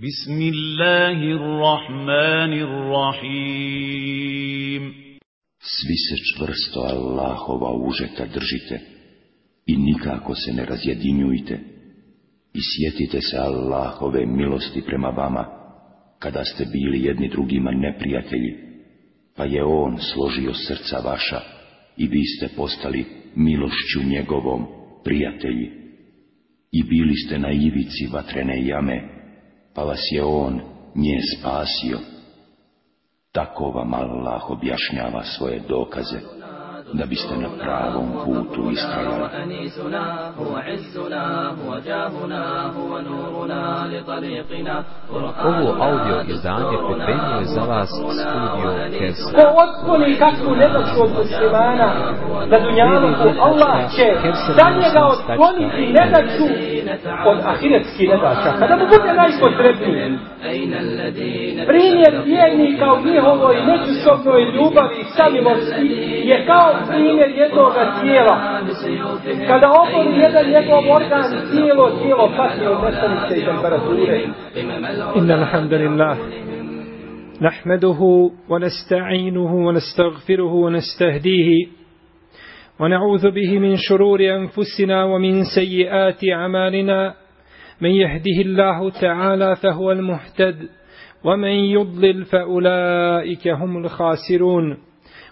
بسم الله الرحمن الرحيم Svi se čvrsto Allahova užeta držite i nikako se ne razjedinjujte i sjetite se Allahove milosti prema vama kada ste bili jedni drugima neprijatelji, pa je On složio srca vaša i vi ste postali milošću njegovom prijatelji i bili ste na ivici vatrene jame, pa vas je On nje spasio. Tako vam Allah objašnjava svoje dokaze da biste na pravom putu istrajali. Ovo audio izdanje pripremio za vas studio Kevser. Ko otkloni kakvu nedaću od muslimana na dunjaluku, Allah će za njega otkloniti nedaću od ahiretskih nedaća. Kada mu bude najpotrebniji. Primjer vjernika u njihovoj međusobnoj ljubavi i samilosti je kao primjer jednog tijela. Kada obori jedan njegov organ, cijelo tijelo pati od nestanice i temperature. الحمد لله نحمده ونستعينه ونستغفره ونستهديه ونعوذ به من شرور أنفسنا ومن سيئات أعمالنا من يهده الله تعالى فهو المهتد ومن يضلل فأولئك هم الخاسرون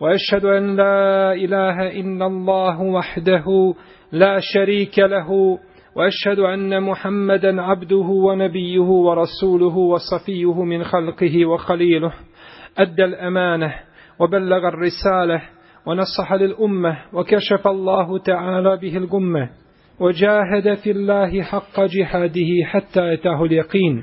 وأشهد أن لا إله إلا الله وحده لا شريك له وأشهد أن محمدا عبده ونبيه ورسوله وصفيه من خلقه وخليله أدى الأمانة وبلغ الرسالة ونصح للأمة وكشف الله تعالى به الغمة وجاهد في الله حق جهاده حتى أتاه اليقين.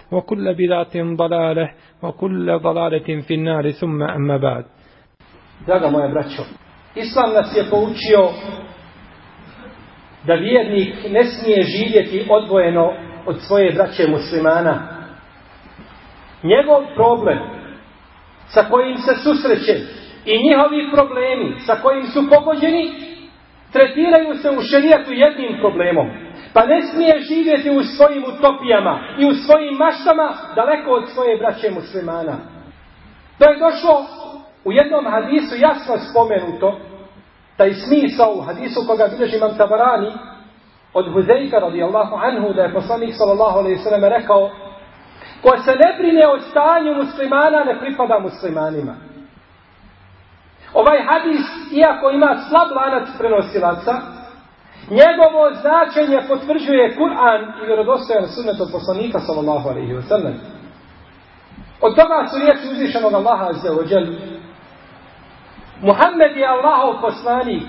وكل بدعة ضلالة وكل ضلالة في النار ثم أما بعد Draga moja braćo, Islam nas je poučio da vjernik ne smije živjeti odvojeno od svoje braće muslimana. Njegov problem sa kojim se susreće i njihovi problemi sa kojim su pogođeni tretiraju se u šerijatu jednim problemom. Pa ne smije živjeti u svojim utopijama i u svojim maštama daleko od svoje braće muslimana. To je došlo u jednom hadisu jasno spomenuto, taj smisao u hadisu koga bilježi imam Tabarani od Huzeyka radijallahu anhu da je poslanik sallallahu alaihi sallam rekao ko se ne brine o stanju muslimana ne pripada muslimanima. Ovaj hadis, iako ima slab lanac prenosilaca, njegovo značenje potvrđuje Kur'an i vjerodostojan sunnet od poslanika sallallahu alaihi wa sallam. Od toga su riječi uzvišenog Allaha azza wa jal. Muhammed je Allahov poslanik.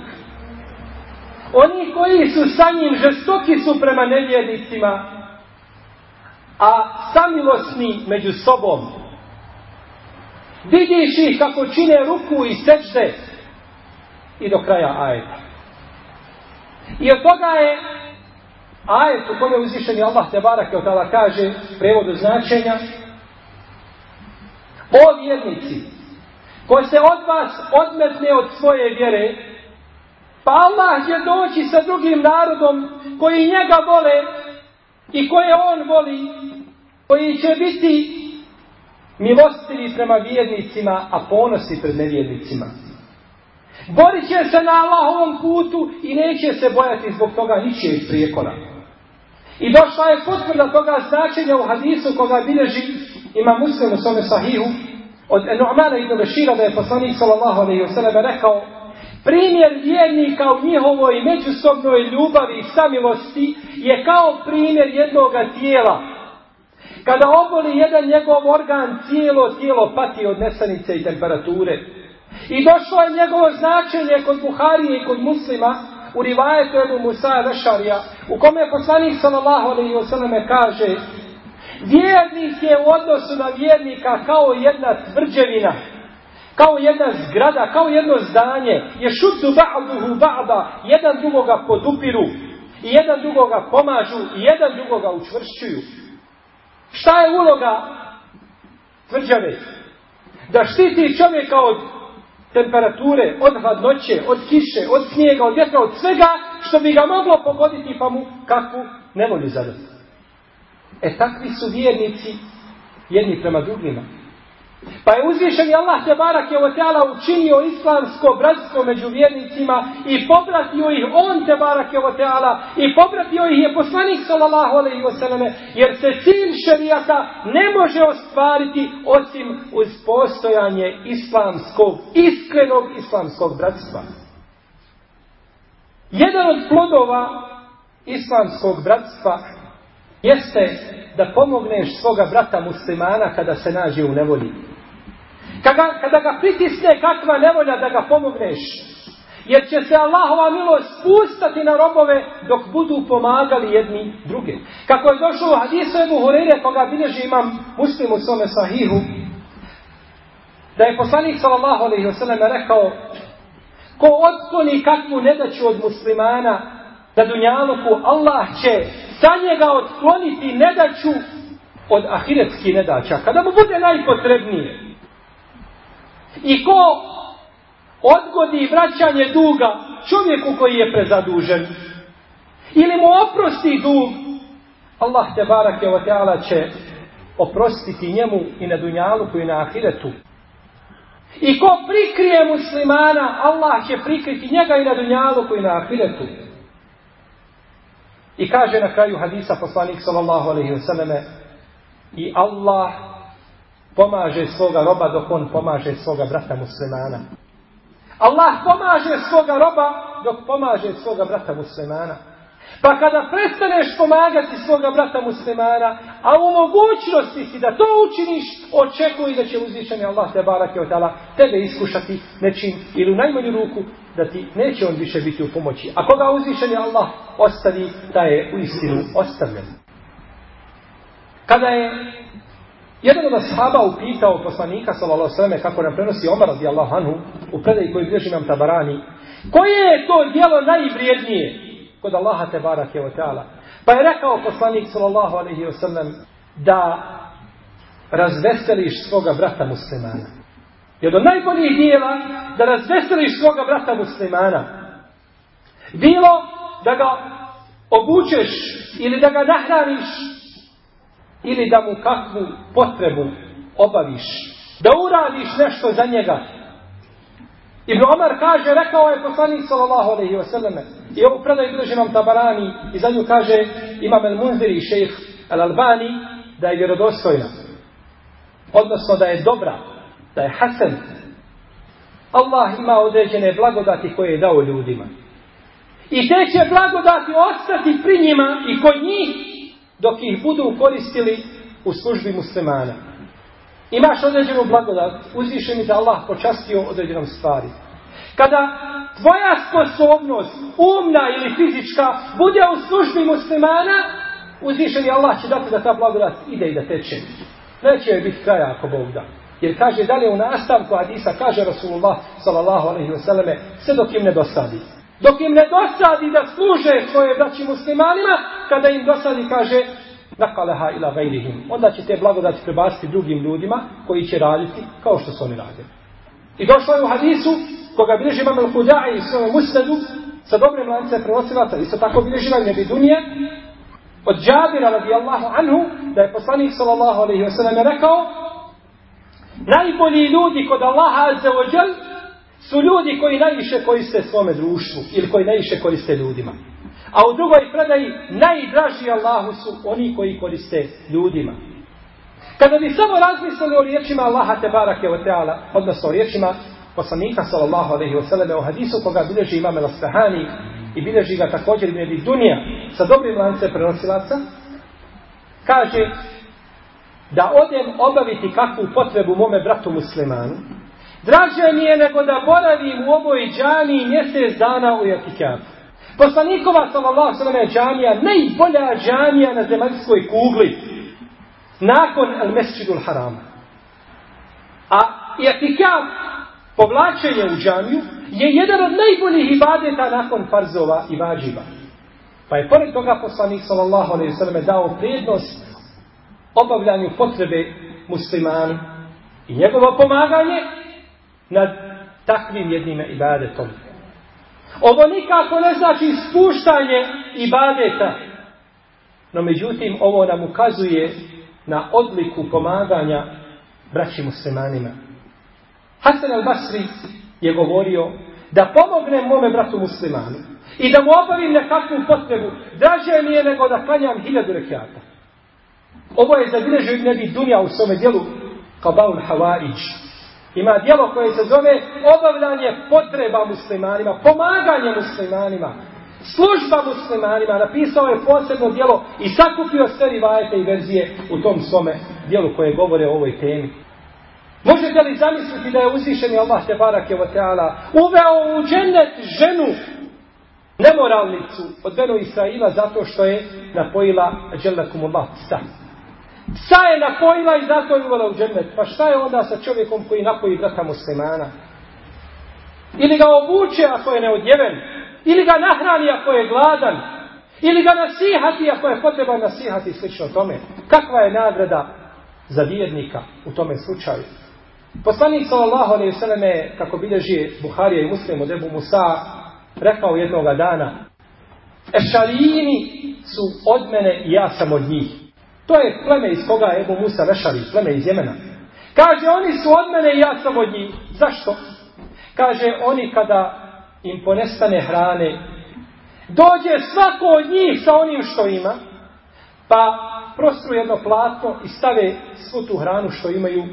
Oni koji su sa njim žestoki su prema nevjernicima, a samilosni među sobom. Vidiš ih kako čine ruku i sečde i do kraja ajeta. I od toga je ajet u kome uzvišeni Allah te barake od kaže prevodu značenja O vjernici, ko se od vas odmetne od svoje vjere, pa Allah će doći sa drugim narodom koji njega vole i koje on voli, koji će biti milostivi prema vjernicima, a ponosi pred nevjernicima. Borit će se na Allahovom putu i neće se bojati zbog toga ničijeg prijekora. I došla je potvrda toga značenja u hadisu koga bilježi ima muslim u svome sahihu od Nu'mana ibn Bešira da je poslanik sallallahu alaihi wasallam rekao Primjer vjernika u njihovoj međusobnoj ljubavi i samilosti je kao primjer jednoga tijela. Kada oboli jedan njegov organ, cijelo tijelo pati od nesanice i temperature. I došlo je njegovo značenje kod Buharije i kod muslima, u rivajetu Ebu Musa Vešarija, u kome je poslanik sallallahu alaihi wasallam kaže Vjernik je u odnosu na vjernika kao jedna tvrđevina, kao jedna zgrada, kao jedno zdanje, je šutu ba'duhu ba'da, jedan drugoga podupiru, i jedan drugoga pomažu, i jedan drugoga učvršćuju. Šta je uloga tvrđave? Da štiti čovjeka od temperature, od hladnoće, od kiše, od snijega, od vjetra, od svega što bi ga moglo pogoditi pa mu kakvu nevolju zadati. E takvi su vjernici jedni prema drugima. Pa je uzvišen Allah te barak je teala učinio islamsko bratstvo među vjernicima i pobratio ih on te je teala i pobratio ih je poslanik sallallahu alaihi wasallam jer se cilj šerijata ne može ostvariti osim uz postojanje islamskog, iskrenog islamskog bratstva. Jedan od plodova islamskog bratstva jeste da pomogneš svoga brata muslimana kada se nađe u nevolji. Kada, kada ga pritisne kakva nevolja da ga pomogneš. Jer će se Allahova milost spustati na robove dok budu pomagali jedni druge. Kako je došlo u hadisu Ebu Hureyre, koga bilježi imam muslim u svome sahihu, da je poslanik sallallahu alaihi wasallam rekao ko otkloni kakvu nedaću od muslimana da dunjaluku Allah će sa njega otkloniti nedaću od ahiretskih nedaća. Kada mu bude najpotrebnije. I ko odgodi vraćanje duga čovjeku koji je prezadužen ili mu oprosti dug, Allah te barake wa ta'ala će oprostiti njemu i na dunjaluku i na ahiretu. I ko prikrije muslimana, Allah će prikriti njega i na dunjaluku i na ahiretu. I kaže na kraju hadisa poslanik sallallahu alaihi i Allah pomaže svoga roba dok on pomaže svoga brata muslimana. Allah pomaže svoga roba dok pomaže svoga brata muslimana. Pa kada prestaneš pomagati svoga brata muslimana, a u mogućnosti si da to učiniš, očekuj da će uzvišeni Allah te barake od tebe iskušati nečim ili u najmanju ruku da ti neće on više biti u pomoći. A koga uzvišeni Allah ostavi, da je u istinu ostavljen. Kada je jedan od ashaba upitao poslanika sallallahu kako nam prenosi Omar radijallahu anhu u predaji koji bilježi nam Tabarani, koje je to djelo najvrijednije kod Allaha te barake wa ta'ala. Pa je rekao poslanik sallallahu alaihi wa sallam da razveseliš svoga brata muslimana. Jer od najboljih dijela da razveseliš svoga brata muslimana. Bilo da ga obučeš ili da ga nahraniš ili da mu kakvu potrebu obaviš. Da uradiš nešto za njega. Ibn Omar kaže, rekao je poslanik sallallahu alaihi wa sallam, i ovu predaju bilježi Tabarani, i za nju kaže imam El Munziri, šejh El Albani, da je vjerodostojna. Odnosno da je dobra, da je hasen. Allah ima određene blagodati koje je dao ljudima. I te će blagodati ostati pri njima i kod njih, dok ih budu koristili u službi muslimana. Imaš određenu blagodat, uzviše mi da Allah počastio određenom stvari. Kada tvoja sposobnost, umna ili fizička, bude u službi muslimana, uzvišeni Allah će dati da ta blagodat ide i da teče. Neće joj biti kraja ako Bog da. Jer kaže dalje u nastavku Hadisa, kaže Rasulullah sallallahu alaihi sve dok im ne dosadi. Dok im ne dosadi da služe svoje braći muslimanima, kada im dosadi kaže, nakaleha ila gajrihim. Onda će te blagodati prebaciti drugim ljudima koji će raditi kao što su oni radili. I došlo je u hadisu koga bilježi imam al-Huda'i i svojom sa dobrim lancem prenosilaca. Isto tako bilježi imam nebi dunije od Džabira radijallahu anhu da je poslanik sallallahu alaihi wasallam rekao najbolji ljudi kod Allaha azza wa su ljudi koji najviše koriste svome društvu ili koji najviše koriste ljudima. A u drugoj predaji najdraži Allahu su oni koji koriste ljudima. Kada bi samo razmislili o riječima Allaha te barake o teala, odnosno o riječima poslanika sallallahu alaihi wa sallam, o hadisu koga bilježi imam el i bilježi ga također i nebi dunija sa dobrim lance prenosilaca, kaže da odem obaviti kakvu potrebu mome bratu muslimanu, draže mi je nego da boravim u ovoj džani mjesec dana u Jakikafu. Poslanikova sallallahu sallam je džamija, najbolja džamija na zemaljskoj kugli, nakon mesčidul harama. A Jakikaf, povlačenje u džamiju, je jedan od najboljih ibadeta nakon farzova i vađiva. Pa je pored toga poslanik sallallahu alaihi sallam dao prednost obavljanju potrebe muslimani i njegovo pomaganje nad takvim jednim ibadetom. Ovo nikako ne znači spuštanje ibadeta, no međutim ovo nam ukazuje na odliku pomaganja braći muslimanima. Hasan al-Basri je govorio da pomognem mome bratu muslimanu i da mu obavim nekakvu potrebu, draže mi je nego da klanjam hiljadu rekiata. Ovo je zabilježio ne bi dunja u svome dijelu Kabaul Havaić. Ima dijelo koje se zove obavljanje potreba muslimanima, pomaganje muslimanima, služba muslimanima. Napisao je posebno dijelo i sakupio sve rivajete i verzije u tom svome dijelu koje govore o ovoj temi. Možete li zamisliti da je uzvišeni Allah te barake wa uveo u džennet ženu nemoralnicu od Benu Israila zato što je napojila dželakumullah psa. Psa je napojila i zato je u džennet. Pa šta je onda sa čovjekom koji napoji brata muslimana? Ili ga obuče ako je neodjeven? Ili ga nahrani ako je gladan? Ili ga nasihati ako je potreban nasihati slično tome? Kakva je nagrada za vjernika u tome slučaju? Poslanik sallallahu alejhi ve kako bilježi Buharija i Muslim od Ebu Musa rekao jednoga dana Ešarini su od mene i ja sam od njih. To je pleme iz koga je Ebu Musa Vešari, pleme iz Jemena. Kaže, oni su od mene i ja sam od njih. Zašto? Kaže, oni kada im ponestane hrane, dođe svako od njih sa onim što ima, pa prostru jedno platno i stave svu tu hranu što imaju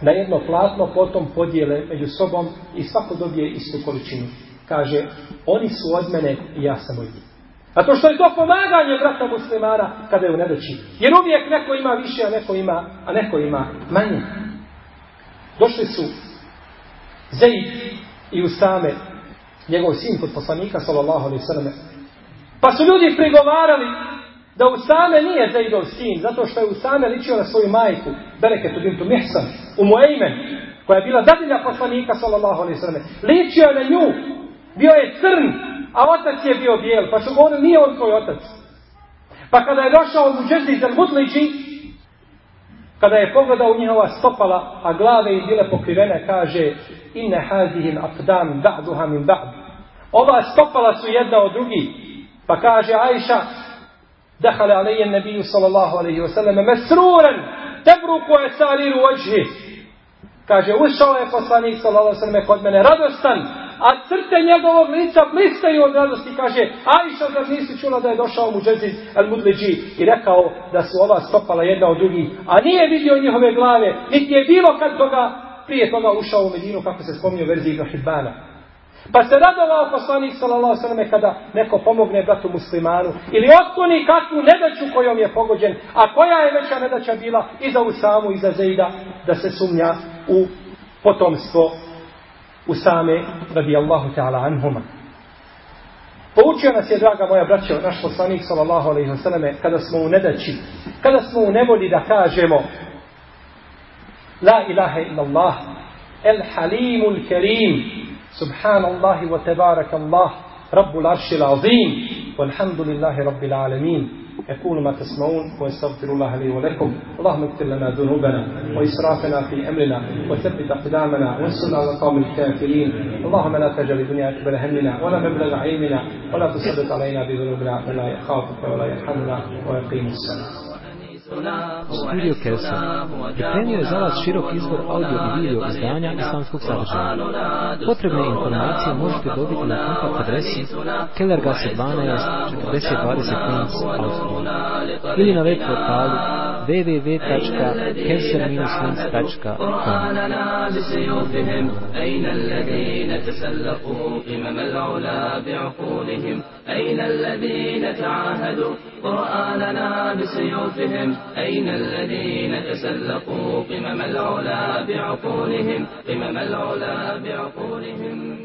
na jedno platno, potom podijele među sobom i svako dobije istu količinu. Kaže, oni su od mene i ja sam od njih. A to što je to pomaganje brata muslimana kada je u nedoći. Jer uvijek neko ima više, a neko ima, a neko ima manje. Došli su Zeid i Usame, njegov sin kod poslanika, sallallahu alaihi sallam. Pa su ljudi prigovarali da Usame nije Zeidov sin, zato što je Usame ličio na svoju majku, Bereketu bintu Mihsan, u Muejmen, koja je bila dadilja poslanika, sallallahu alaihi sallam. Ličio je na nju, bio je crn, a otac je bio bijel, pa su govorili, nije on tvoj otac. Pa kada je došao u džezdi iz Mutliđi, kada je pogledao njihova stopala, a glave im bile pokrivene, kaže, inne hazihim afdam ba'duha min ba'd. Ova stopala su jedna od drugih. Pa kaže Ajša, dehale alejje nebiju sallallahu alaihi wasallam, mesruran, tebruku esariru ođhi. Kaže, ušao je poslanik sallallahu alaihi wasallam kod mene radostan, crte njegovog lica blistaju od radosti kaže Ajša zar nisi čula da je došao mu Džeziz al Mudleđi i rekao da su ova stopala jedna od drugih a nije vidio njihove glave niti je bilo kad toga prije toga ušao u Medinu kako se spominje u verziji Ibn Pa se radovao poslanik sallallahu sallam kada neko pomogne bratu muslimanu ili otkloni kakvu nedaću kojom je pogođen, a koja je veća nedaća bila i za Usamu i za Zejda da se sumnja u potomstvo Usame radijallahu ta'ala anhuma. Poučio nas je, draga moja braćo, naš poslanik sallallahu alaihi wasallam, kada smo u nedaći, kada smo u da kažemo La ilaha illallah, el halimul kerim, subhanallahi wa tebaraka Allah, rabbul arshil azim, walhamdulillahi rabbil alemin. يقول ما تسمعون ويستغفر الله لي ولكم. اللهم اغفر لنا ذنوبنا وإسرافنا في أمرنا وثبت أقدامنا وانصرنا على القوم الكافرين. اللهم لا تجعل الدنيا أكبر همنا ولا مبلغ علمنا ولا تسلط علينا بذنوبنا من لا يخافك ولا يرحمنا ويقيم السلام Studio Kelsa pripremio je za vas širok izbor audio i video izdanja islamskog sadržaja. Potrebne informacije možete dobiti na kontakt adresi Kellergasse 12 4020 Queens, Austrija ili na web portalu www.cancer-links.com قرآننا بسيوفهم أين الذين تسلقوا قمم العلا بعقولهم؟ أين الذين تعاهدوا قرآننا بسيوفهم أين الذين تسلقوا قمم العلا بعقولهم؟ قمم العلا بعقولهم؟